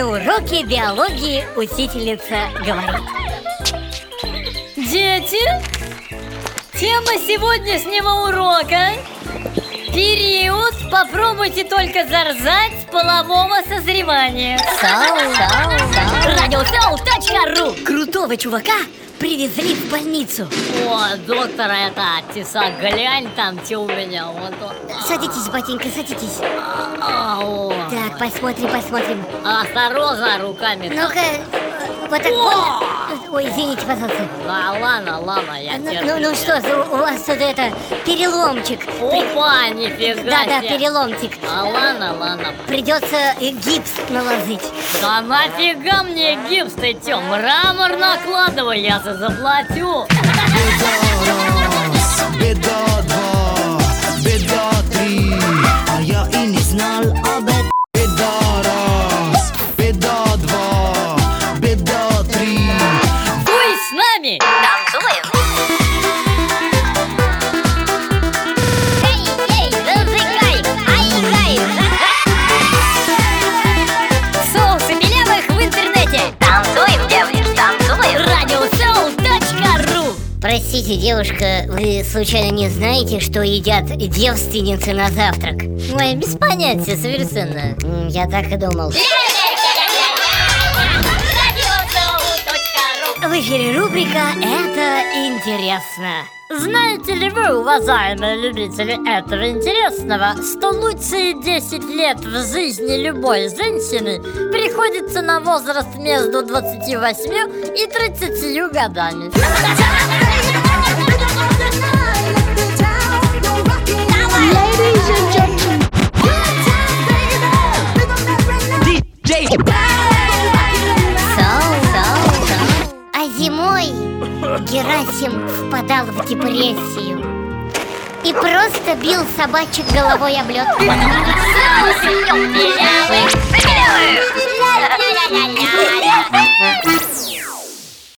уроке биологии учительница говорит. Дети, тема сегодняшнего урока Период, попробуйте только зарзать полового созревания. Соу, соу, соу. Радиосоу.ру Крутого чувака привезли в больницу О, доктор, это тесак, глянь там, что у меня вот тут. Садитесь, батенька, садитесь Ау. Так, посмотрим, посмотрим Осторожно руками. Ну-ка, вот так вот Ой, извините, пожалуйста Да ладно, ладно, я Ну, терплю. ну, ну что, у вас тут это, переломчик Опа, нифига Да-да, себе. переломчик А ладно, ладно. Придется э, гипс наложить Да нафига мне гипс ты чё? Мрамор накладывай, я за заплатю. Раз, беда танцуем. Радиосоу.ру Простите, девушка, вы случайно не знаете, что едят девственницы на завтрак? Ой, без понятия совершенно. Я так и думал В эфире рубрика «Это интересно» Знаете ли вы, уважаемые любители этого интересного, что лучшие 10 лет в жизни любой женщины приходится на возраст между 28 и 30 годами? Герасим впадал в депрессию И просто бил собачек головой об лед